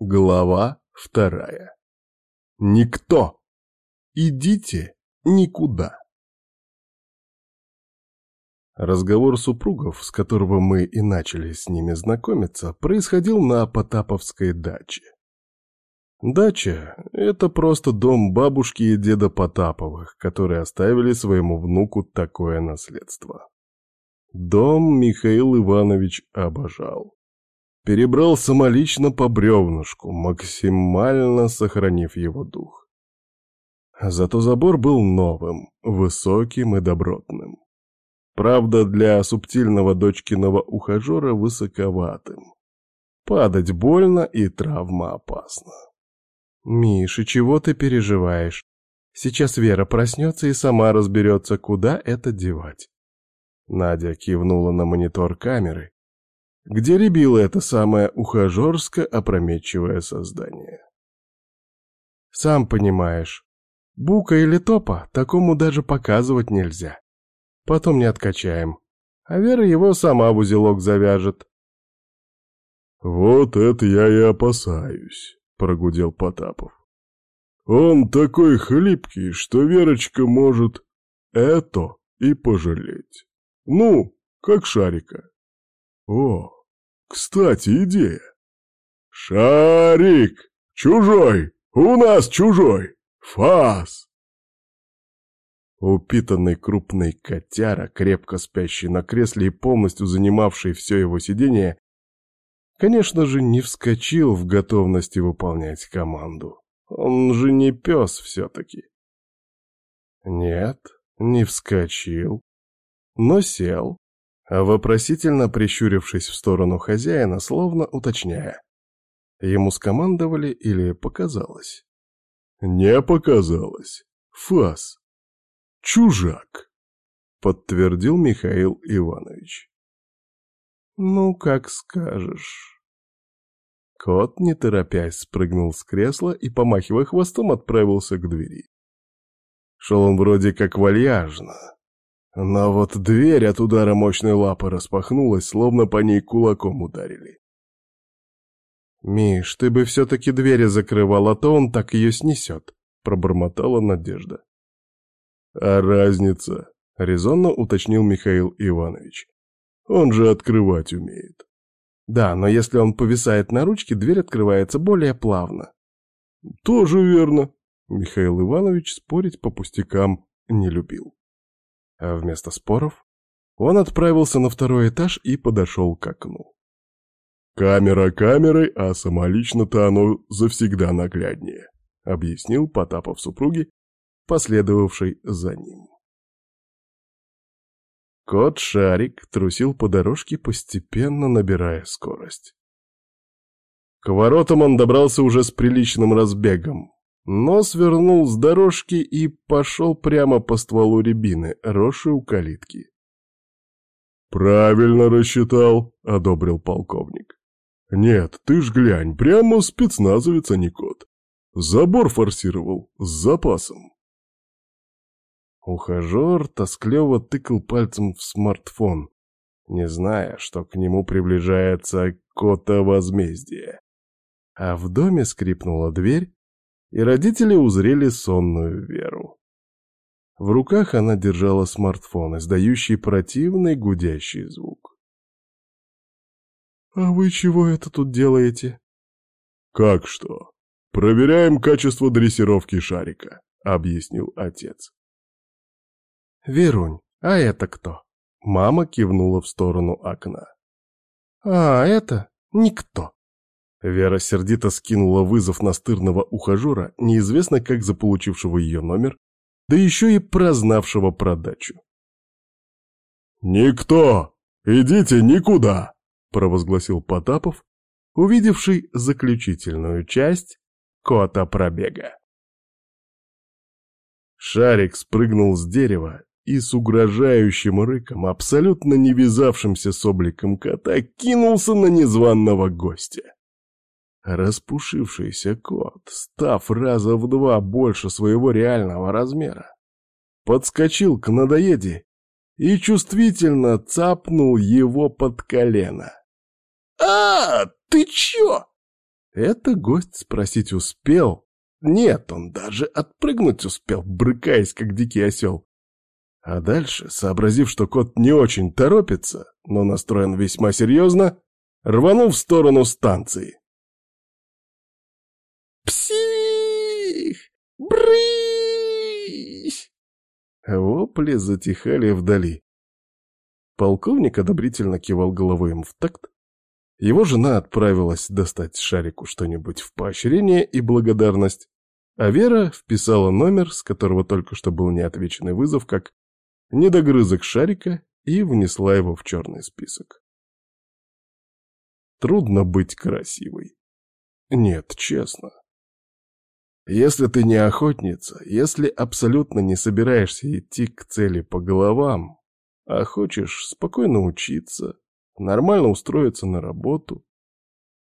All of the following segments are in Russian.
Глава вторая. Никто. Идите никуда. Разговор супругов, с которого мы и начали с ними знакомиться, происходил на Потаповской даче. Дача — это просто дом бабушки и деда Потаповых, которые оставили своему внуку такое наследство. Дом Михаил Иванович обожал. Перебрал самолично по бревнышку, максимально сохранив его дух. Зато забор был новым, высоким и добротным. Правда, для субтильного дочкиного ухажера высоковатым. Падать больно и травма опасна. «Миша, чего ты переживаешь? Сейчас Вера проснется и сама разберется, куда это девать». Надя кивнула на монитор камеры, где рябило это самое ухажерско-опрометчивое создание. «Сам понимаешь, бука или топа такому даже показывать нельзя. Потом не откачаем, а Вера его сама в узелок завяжет». «Вот это я и опасаюсь», — прогудел Потапов. «Он такой хлипкий, что Верочка может это и пожалеть». Ну, как шарика. О, кстати, идея. Шарик! Чужой! У нас чужой! Фас! Упитанный крупный котяра, крепко спящий на кресле и полностью занимавший все его сидение, конечно же, не вскочил в готовности выполнять команду. Он же не пес все-таки. Нет, не вскочил, но сел, вопросительно прищурившись в сторону хозяина, словно уточняя. Ему скомандовали или показалось? «Не показалось. Фас. Чужак», — подтвердил Михаил Иванович. «Ну, как скажешь». Кот, не торопясь, спрыгнул с кресла и, помахивая хвостом, отправился к двери. Шел он вроде как вальяжно, но вот дверь от удара мощной лапы распахнулась, словно по ней кулаком ударили. «Миш, ты бы все-таки двери закрывал, а то он так ее снесет», — пробормотала Надежда. «А разница?» — резонно уточнил Михаил Иванович. «Он же открывать умеет». «Да, но если он повисает на ручке, дверь открывается более плавно». «Тоже верно», — Михаил Иванович спорить по пустякам не любил. А вместо споров он отправился на второй этаж и подошел к окну. «Камера камерой, а самолично-то оно завсегда нагляднее», — объяснил Потапов супруге, последовавшей за ним. Кот-шарик трусил по дорожке, постепенно набирая скорость. К воротам он добрался уже с приличным разбегом, но свернул с дорожки и пошел прямо по стволу рябины, росшей у калитки. «Правильно рассчитал», — одобрил полковник. «Нет, ты ж глянь, прямо спецназовец, а не кот. Забор форсировал, с запасом». Ухажер тоскливо тыкал пальцем в смартфон, не зная, что к нему приближается кота возмездие. А в доме скрипнула дверь, и родители узрели сонную Веру. В руках она держала смартфон, издающий противный гудящий звук. «А вы чего это тут делаете?» «Как что? Проверяем качество дрессировки шарика», — объяснил отец. «Верунь, а это кто?» Мама кивнула в сторону окна. «А, это никто». Вера сердито скинула вызов настырного ухажера, неизвестно как заполучившего ее номер, да еще и прознавшего продачу. «Никто! Идите никуда!» — провозгласил Потапов, увидевший заключительную часть кота пробега. Шарик спрыгнул с дерева и с угрожающим рыком, абсолютно не вязавшимся с обликом кота, кинулся на незваного гостя. Распушившийся кот, став раза в два больше своего реального размера, подскочил к надоеде и чувствительно цапнул его под колено. «А, ты чё?» Это гость спросить успел. Нет, он даже отпрыгнуть успел, брыкаясь, как дикий осел. А дальше, сообразив, что кот не очень торопится, но настроен весьма серьезно, рванул в сторону станции. «Псих! Брысь!» Вопли затихали вдали. Полковник одобрительно кивал головой им в такт. Его жена отправилась достать шарику что-нибудь в поощрение и благодарность, а Вера вписала номер, с которого только что был неотвеченный вызов, как недогрызок шарика и внесла его в черный список. Трудно быть красивой. Нет, честно. Если ты не охотница, если абсолютно не собираешься идти к цели по головам, а хочешь спокойно учиться, нормально устроиться на работу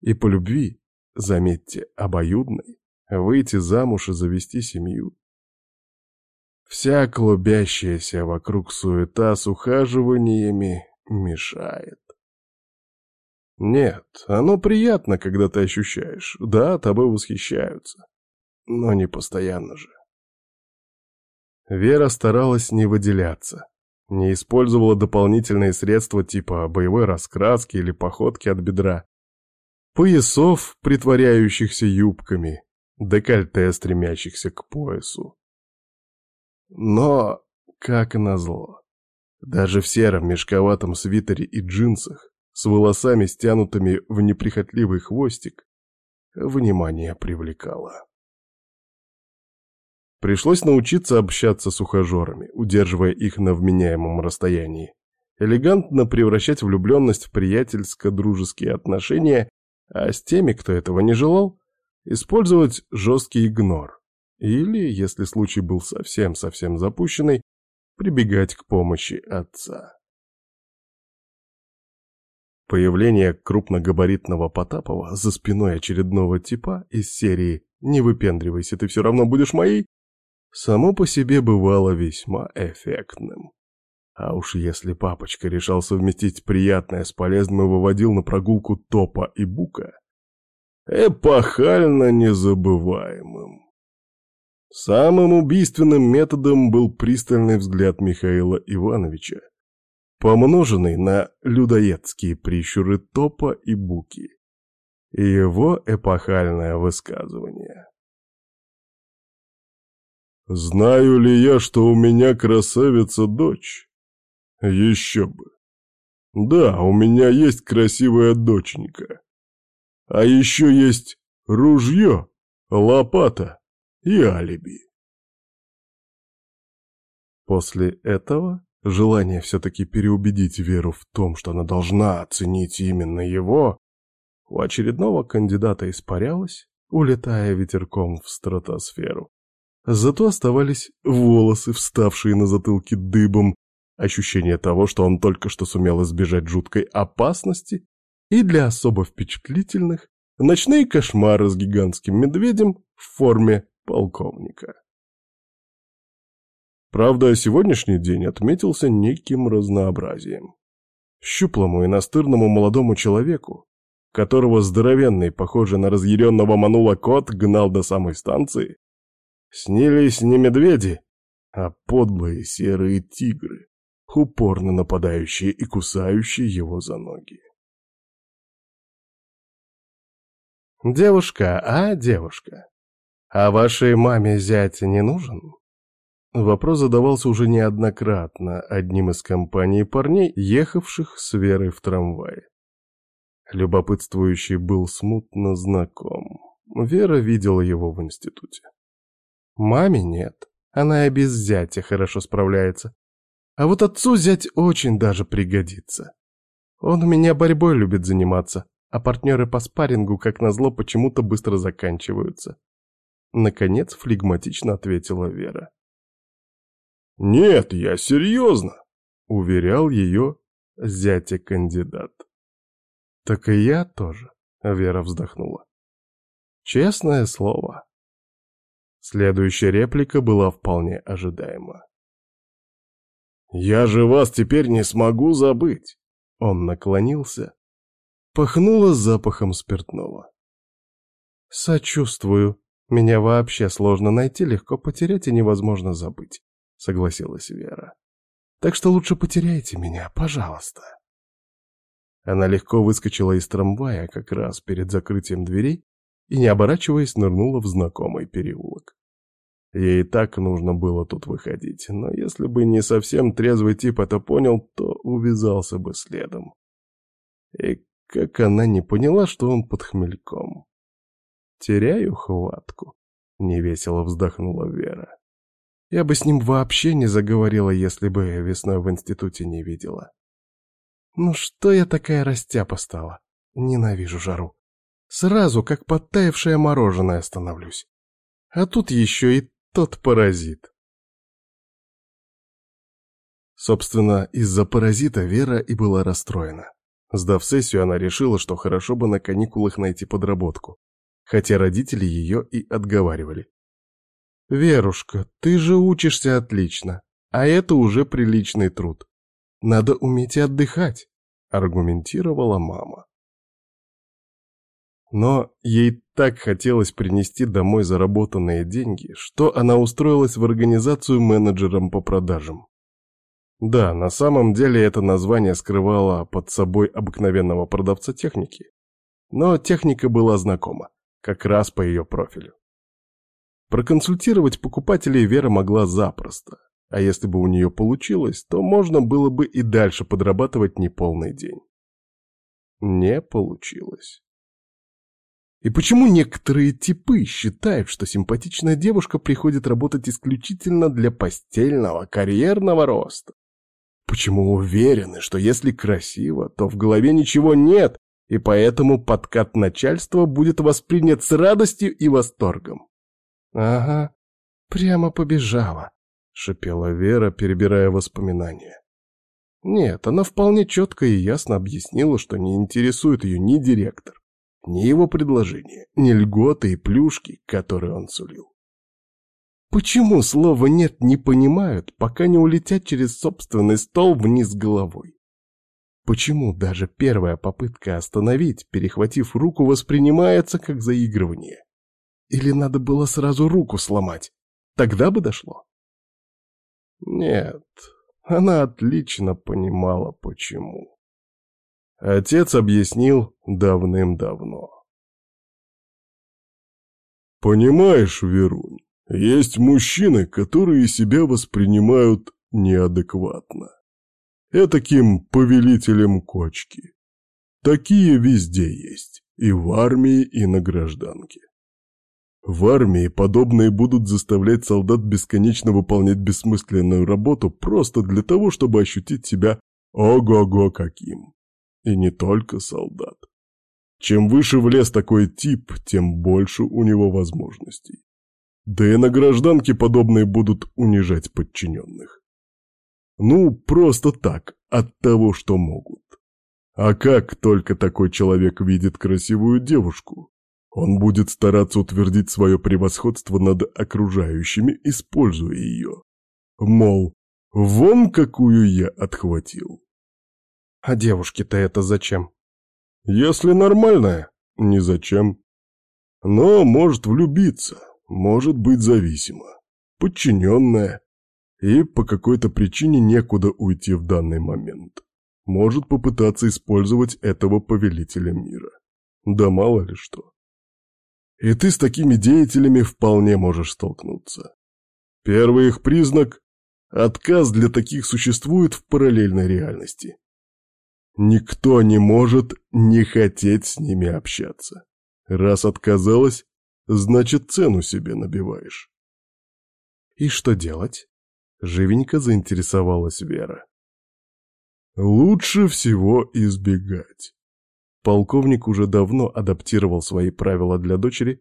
и по любви, заметьте, обоюдной, выйти замуж и завести семью. Вся клубящаяся вокруг суета с ухаживаниями мешает. Нет, оно приятно, когда ты ощущаешь. Да, тобой восхищаются. Но не постоянно же. Вера старалась не выделяться не использовала дополнительные средства типа боевой раскраски или походки от бедра, поясов, притворяющихся юбками, декольте, стремящихся к поясу. Но, как назло, даже в сером мешковатом свитере и джинсах, с волосами стянутыми в неприхотливый хвостик, внимание привлекало. Пришлось научиться общаться с ухажерами, удерживая их на вменяемом расстоянии. Элегантно превращать влюбленность в приятельско-дружеские отношения, а с теми, кто этого не желал, использовать жесткий игнор. Или, если случай был совсем-совсем запущенный, прибегать к помощи отца. Появление крупногабаритного Потапова за спиной очередного типа из серии «Не выпендривайся, ты все равно будешь моей» само по себе бывало весьма эффектным. А уж если папочка решал совместить приятное с полезным и выводил на прогулку Топа и Бука, эпохально незабываемым. Самым убийственным методом был пристальный взгляд Михаила Ивановича, помноженный на людоедские прищуры Топа и Буки, и его эпохальное высказывание. Знаю ли я, что у меня красавица-дочь? Еще бы. Да, у меня есть красивая доченька. А еще есть ружье, лопата и алиби. После этого желание все-таки переубедить Веру в том, что она должна оценить именно его, у очередного кандидата испарялось, улетая ветерком в стратосферу. Зато оставались волосы, вставшие на затылке дыбом, ощущение того, что он только что сумел избежать жуткой опасности, и для особо впечатлительных ночные кошмары с гигантским медведем в форме полковника. Правда, сегодняшний день отметился неким разнообразием. Щуплому и настырному молодому человеку, которого здоровенный, похожий на разъяренного манула кот, гнал до самой станции, Снились не медведи, а подлые серые тигры, упорно нападающие и кусающие его за ноги. «Девушка, а, девушка, а вашей маме зять не нужен?» Вопрос задавался уже неоднократно одним из компаний парней, ехавших с Верой в трамвае. Любопытствующий был смутно знаком. Вера видела его в институте. Маме нет. Она и без зятя хорошо справляется. А вот отцу зять очень даже пригодится. Он у меня борьбой любит заниматься, а партнеры по спаррингу, как назло, почему-то быстро заканчиваются. Наконец флегматично ответила Вера. «Нет, я серьезно», — уверял ее зятя-кандидат. «Так и я тоже», — Вера вздохнула. «Честное слово». Следующая реплика была вполне ожидаема. «Я же вас теперь не смогу забыть!» Он наклонился. Пахнуло запахом спиртного. Сочувствую. Меня вообще сложно найти, легко потерять и невозможно забыть, согласилась Вера. Так что лучше потеряйте меня, пожалуйста. Она легко выскочила из трамвая как раз перед закрытием дверей и, не оборачиваясь, нырнула в знакомый переулок. Ей так нужно было тут выходить, но если бы не совсем трезвый тип это понял, то увязался бы следом. И как она не поняла, что он под хмельком. «Теряю хватку», — невесело вздохнула Вера. «Я бы с ним вообще не заговорила, если бы весной в институте не видела. Ну что я такая растяпа стала? Ненавижу жару. Сразу, как подтаявшее мороженое, становлюсь. А тут еще и тот паразит. Собственно, из-за паразита Вера и была расстроена. Сдав сессию, она решила, что хорошо бы на каникулах найти подработку, хотя родители ее и отговаривали. «Верушка, ты же учишься отлично, а это уже приличный труд. Надо уметь и отдыхать», — аргументировала мама. Но ей так хотелось принести домой заработанные деньги, что она устроилась в организацию менеджером по продажам. Да, на самом деле это название скрывало под собой обыкновенного продавца техники. Но техника была знакома, как раз по ее профилю. Проконсультировать покупателей Вера могла запросто, а если бы у нее получилось, то можно было бы и дальше подрабатывать неполный день. Не получилось. И почему некоторые типы считают, что симпатичная девушка приходит работать исключительно для постельного карьерного роста? Почему уверены, что если красиво, то в голове ничего нет, и поэтому подкат начальства будет воспринят с радостью и восторгом? Ага, прямо побежала, шипела Вера, перебирая воспоминания. Нет, она вполне четко и ясно объяснила, что не интересует ее ни директор, ни его предложения, ни льготы и плюшки, которые он сулил. Почему слова «нет» не понимают, пока не улетят через собственный стол вниз головой? Почему даже первая попытка остановить, перехватив руку, воспринимается как заигрывание? Или надо было сразу руку сломать? Тогда бы дошло. Нет, она отлично понимала, почему. Отец объяснил давным-давно. «Понимаешь, Верунь, есть мужчины, которые себя воспринимают неадекватно. Этаким повелителем кочки. Такие везде есть, и в армии, и на гражданке. В армии подобные будут заставлять солдат бесконечно выполнять бессмысленную работу просто для того, чтобы ощутить себя ого-го каким. И не только солдат. Чем выше в лес такой тип, тем больше у него возможностей. Да и на гражданке подобные будут унижать подчиненных. Ну, просто так, от того, что могут. А как только такой человек видит красивую девушку, он будет стараться утвердить свое превосходство над окружающими, используя ее. Мол, вон какую я отхватил. А девушке-то это зачем? Если нормальная, не зачем. Но может влюбиться, может быть зависима, подчиненная, и по какой-то причине некуда уйти в данный момент. Может попытаться использовать этого повелителя мира. Да мало ли что. И ты с такими деятелями вполне можешь столкнуться. Первый их признак – отказ для таких существует в параллельной реальности. Никто не может не хотеть с ними общаться. Раз отказалась, значит, цену себе набиваешь. И что делать? Живенько заинтересовалась Вера. Лучше всего избегать. Полковник уже давно адаптировал свои правила для дочери,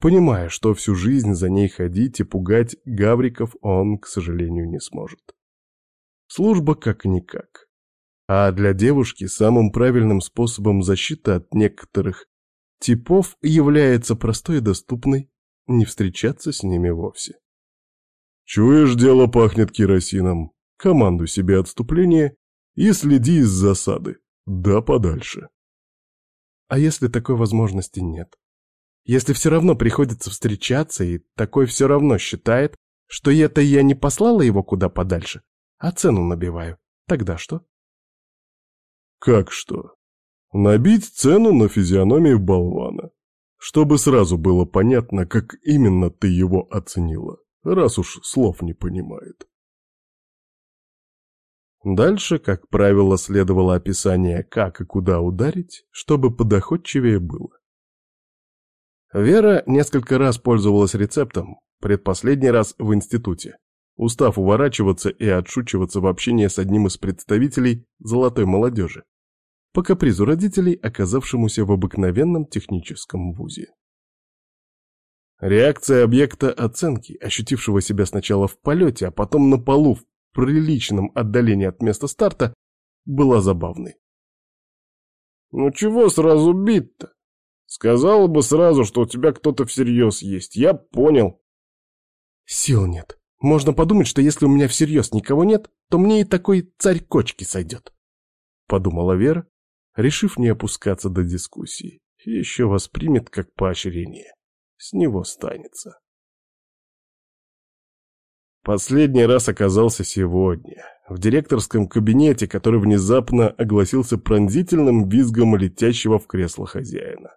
понимая, что всю жизнь за ней ходить и пугать Гавриков он, к сожалению, не сможет. Служба как-никак. А для девушки самым правильным способом защиты от некоторых типов является простой и доступной, не встречаться с ними вовсе. Чуешь, дело пахнет керосином. Команду себе отступление и следи из засады. Да подальше. А если такой возможности нет? Если все равно приходится встречаться, и такой все равно считает, что это я не послала его куда подальше, а цену набиваю, тогда что? Как что? Набить цену на физиономии болвана. Чтобы сразу было понятно, как именно ты его оценила, раз уж слов не понимает. Дальше, как правило, следовало описание, как и куда ударить, чтобы подоходчивее было. Вера несколько раз пользовалась рецептом, предпоследний раз в институте, устав уворачиваться и отшучиваться в общении с одним из представителей золотой молодежи, по капризу родителей, оказавшемуся в обыкновенном техническом вузе. Реакция объекта оценки, ощутившего себя сначала в полете, а потом на полу в приличном отдалении от места старта, была забавной. «Ну чего сразу бить-то? Сказала бы сразу, что у тебя кто-то всерьез есть, я понял». «Сил нет. Можно подумать, что если у меня всерьез никого нет, то мне и такой царь кочки сойдет», — подумала Вера, решив не опускаться до дискуссии. Еще воспримет как поощрение. С него станется. Последний раз оказался сегодня, в директорском кабинете, который внезапно огласился пронзительным визгом летящего в кресло хозяина.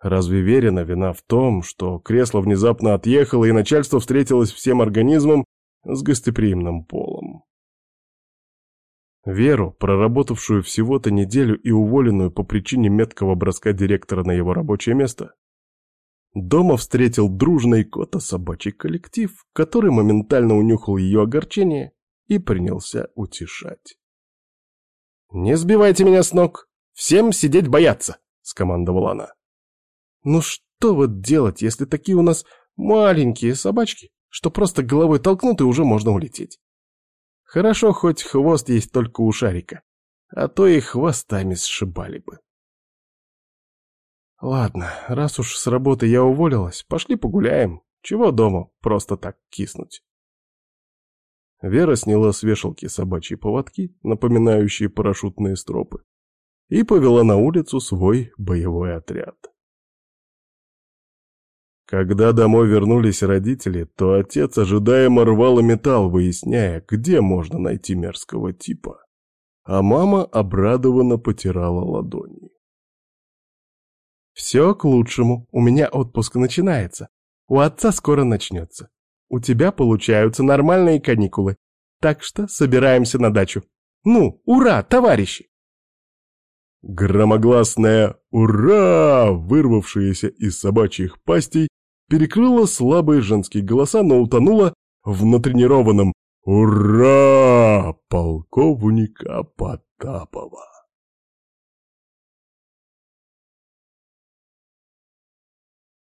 Разве Верина вина в том, что кресло внезапно отъехало и начальство встретилось всем организмом с гостеприимным полом? Веру, проработавшую всего-то неделю и уволенную по причине меткого броска директора на его рабочее место, Дома встретил дружный кота-собачий коллектив, который моментально унюхал ее огорчение и принялся утешать. «Не сбивайте меня с ног! Всем сидеть бояться!» — скомандовала она. «Ну что вот делать, если такие у нас маленькие собачки, что просто головой толкнут и уже можно улететь? Хорошо, хоть хвост есть только у шарика, а то и хвостами сшибали бы». Ладно, раз уж с работы я уволилась, пошли погуляем. Чего дома просто так киснуть? Вера сняла с вешалки собачьи поводки, напоминающие парашютные стропы, и повела на улицу свой боевой отряд. Когда домой вернулись родители, то отец ожидаемо рвал металл, выясняя, где можно найти мерзкого типа. А мама обрадованно потирала ладони. Все к лучшему. У меня отпуск начинается. У отца скоро начнется. У тебя получаются нормальные каникулы. Так что собираемся на дачу. Ну, ура, товарищи! Громогласное «Ура!», вырвавшееся из собачьих пастей, перекрыло слабые женские голоса, но утонуло в натренированном «Ура!» полковника Потапова.